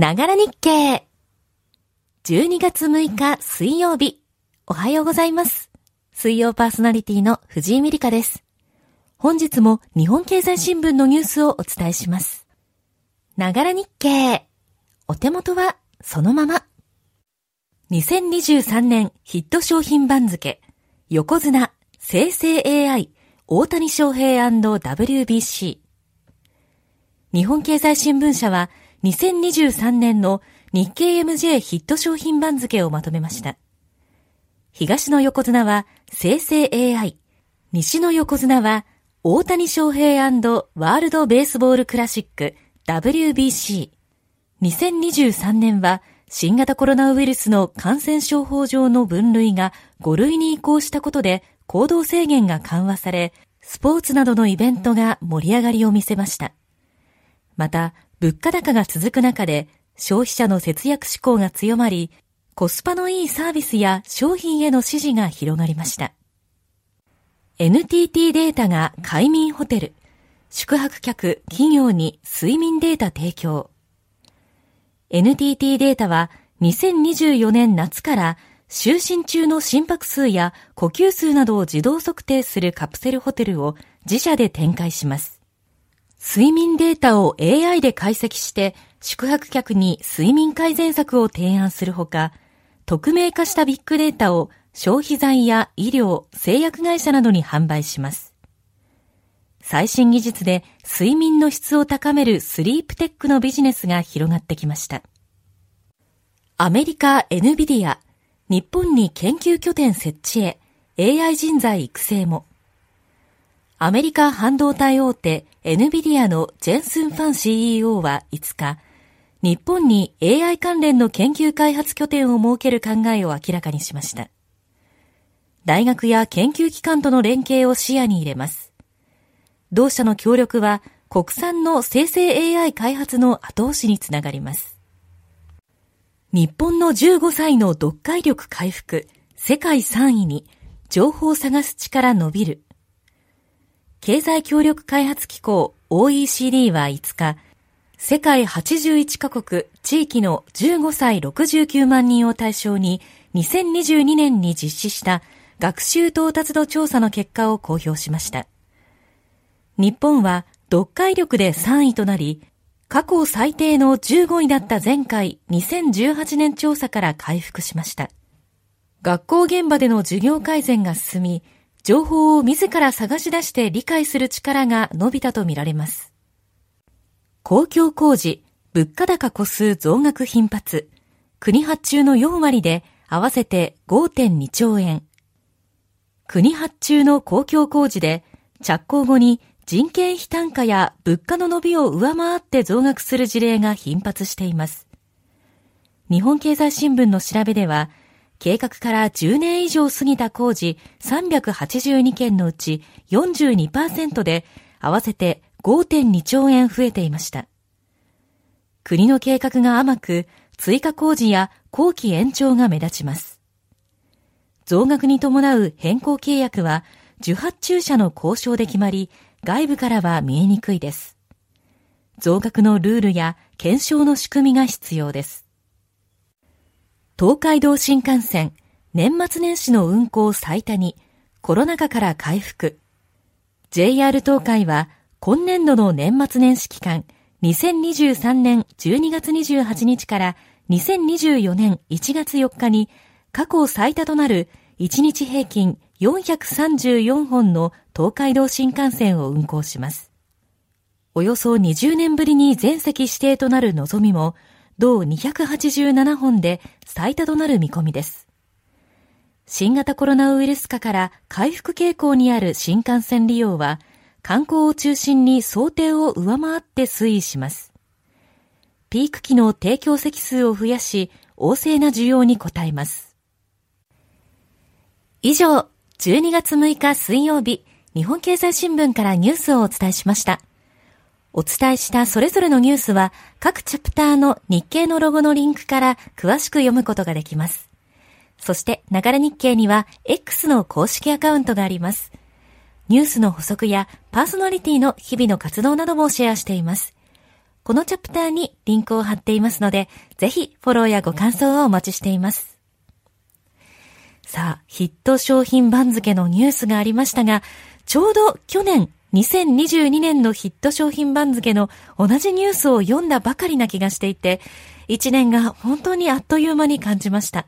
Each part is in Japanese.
ながら日経。12月6日水曜日。おはようございます。水曜パーソナリティの藤井美里香です。本日も日本経済新聞のニュースをお伝えします。ながら日経。お手元はそのまま。2023年ヒット商品番付。横綱、生成 AI、大谷翔平 &WBC。日本経済新聞社は2023年の日経 MJ ヒット商品番付をまとめました。東の横綱は生成 AI、西の横綱は大谷翔平ワールドベースボールクラシック WBC。2023年は新型コロナウイルスの感染症法上の分類が5類に移行したことで行動制限が緩和され、スポーツなどのイベントが盛り上がりを見せました。また、物価高が続く中で消費者の節約志向が強まり、コスパのいいサービスや商品への支持が広がりました。NTT データが快眠ホテル、宿泊客、企業に睡眠データ提供。NTT データは2024年夏から就寝中の心拍数や呼吸数などを自動測定するカプセルホテルを自社で展開します。睡眠データを AI で解析して宿泊客に睡眠改善策を提案するほか、匿名化したビッグデータを消費財や医療、製薬会社などに販売します。最新技術で睡眠の質を高めるスリープテックのビジネスが広がってきました。アメリカ NVIDIA、日本に研究拠点設置へ AI 人材育成も。アメリカ半導体大手 NVIDIA のジェンスン・ファン CEO は5日、日本に AI 関連の研究開発拠点を設ける考えを明らかにしました。大学や研究機関との連携を視野に入れます。同社の協力は国産の生成 AI 開発の後押しにつながります。日本の15歳の読解力回復、世界3位に情報を探す力伸びる。経済協力開発機構 OECD は5日、世界81カ国地域の15歳69万人を対象に2022年に実施した学習到達度調査の結果を公表しました。日本は読解力で3位となり、過去最低の15位だった前回2018年調査から回復しました。学校現場での授業改善が進み、情報を自ら探し出して理解する力が伸びたとみられます。公共工事、物価高個数増額頻発、国発注の4割で合わせて5.2兆円。国発注の公共工事で着工後に人件費単価や物価の伸びを上回って増額する事例が頻発しています。日本経済新聞の調べでは、計画から10年以上過ぎた工事382件のうち42%で合わせて5.2兆円増えていました。国の計画が甘く、追加工事や後期延長が目立ちます。増額に伴う変更契約は、受発注者の交渉で決まり、外部からは見えにくいです。増額のルールや検証の仕組みが必要です。東海道新幹線、年末年始の運行最多に、コロナ禍から回復。JR 東海は、今年度の年末年始期間、2023年12月28日から2024年1月4日に、過去最多となる1日平均434本の東海道新幹線を運行します。およそ20年ぶりに全席指定となるのぞみも、同287本で最多となる見込みです。新型コロナウイルス化から回復傾向にある新幹線利用は、観光を中心に想定を上回って推移します。ピーク期の提供席数を増やし、旺盛な需要に応えます。以上、12月6日水曜日、日本経済新聞からニュースをお伝えしました。お伝えしたそれぞれのニュースは各チャプターの日経のロゴのリンクから詳しく読むことができます。そして、ながら日経には X の公式アカウントがあります。ニュースの補足やパーソナリティの日々の活動などもシェアしています。このチャプターにリンクを貼っていますので、ぜひフォローやご感想をお待ちしています。さあ、ヒット商品番付のニュースがありましたが、ちょうど去年2022年のヒット商品番付の同じニュースを読んだばかりな気がしていて、一年が本当にあっという間に感じました。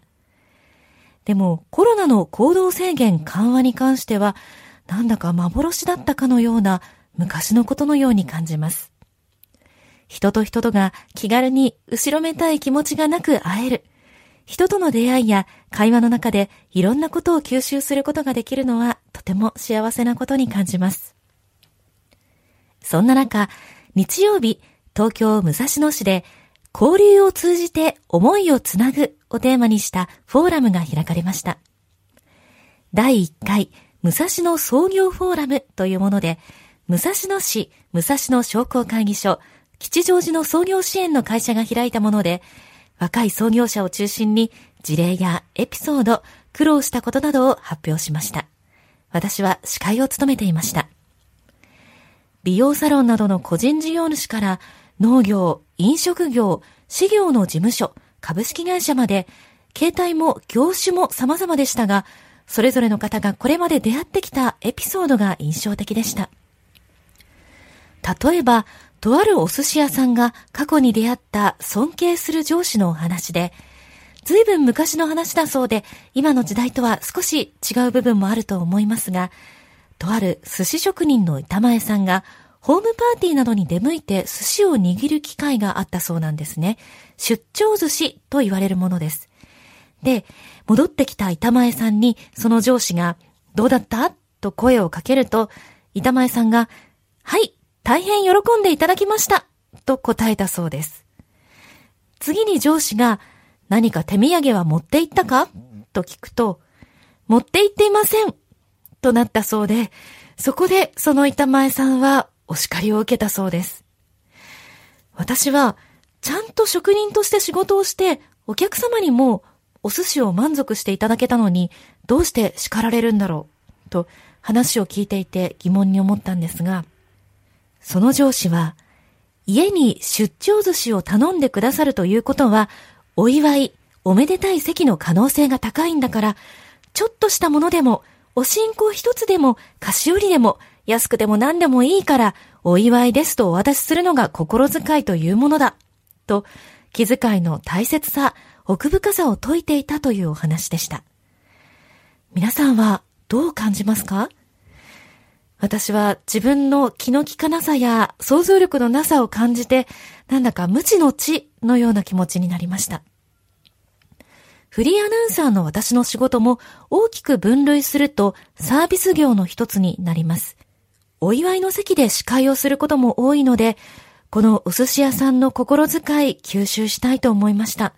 でもコロナの行動制限緩和に関しては、なんだか幻だったかのような昔のことのように感じます。人と人とが気軽に後ろめたい気持ちがなく会える。人との出会いや会話の中でいろんなことを吸収することができるのはとても幸せなことに感じます。そんな中、日曜日、東京武蔵野市で交流を通じて思いをつなぐをテーマにしたフォーラムが開かれました。第1回武蔵野創業フォーラムというもので、武蔵野市武蔵野商工会議所吉祥寺の創業支援の会社が開いたもので、若い創業者を中心に事例やエピソード、苦労したことなどを発表しました。私は司会を務めていました。美容サロンなどの個人事業主から農業、飲食業、事業の事務所、株式会社まで、携帯も業種も様々でしたが、それぞれの方がこれまで出会ってきたエピソードが印象的でした。例えば、とあるお寿司屋さんが過去に出会った尊敬する上司のお話で、随分昔の話だそうで、今の時代とは少し違う部分もあると思いますが、とある寿司職人の板前さんが、ホームパーティーなどに出向いて寿司を握る機会があったそうなんですね。出張寿司と言われるものです。で、戻ってきた板前さんにその上司が、どうだった？と声をかけると、板前さんが、はい、大変喜んでいただきました。と答えたそうです。次に上司が、何か手土産は持って行ったか？と聞くと、持って行っていません。となったそうで、そこでその板前さんはお叱りを受けたそうです。私は、ちゃんと職人として仕事をして、お客様にもお寿司を満足していただけたのに、どうして叱られるんだろう、と話を聞いていて疑問に思ったんですが、その上司は、家に出張寿司を頼んでくださるということは、お祝い、おめでたい席の可能性が高いんだから、ちょっとしたものでも、お信仰一つでも、菓子折りでも、安くても何でもいいから、お祝いですとお渡しするのが心遣いというものだ。と、気遣いの大切さ、奥深さを説いていたというお話でした。皆さんはどう感じますか？私は自分の気の利かなさや想像力のなさを感じて、なんだか無知の知のような気持ちになりました。フリーアナウンサーの私の仕事も大きく分類するとサービス業の一つになります。お祝いの席で司会をすることも多いので、このお寿司屋さんの心遣い吸収したいと思いました。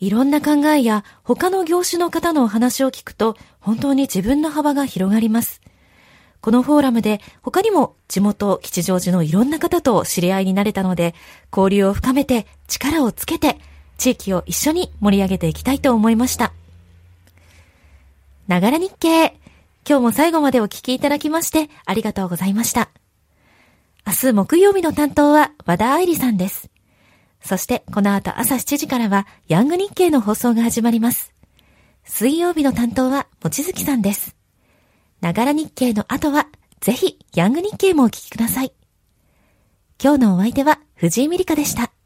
いろんな考えや他の業種の方のお話を聞くと本当に自分の幅が広がります。このフォーラムで他にも地元吉祥寺のいろんな方と知り合いになれたので交流を深めて力をつけて地域を一緒に盛り上げていきたいと思いました。ながら日経。今日も最後までお聞きいただきましてありがとうございました。明日木曜日の担当は和田愛理さんです。そしてこの後朝7時からはヤング日経の放送が始まります。水曜日の担当はもちづきさんです。ながら日経の後はぜひヤング日経もお聞きください。今日のお相手は藤井美里香でした。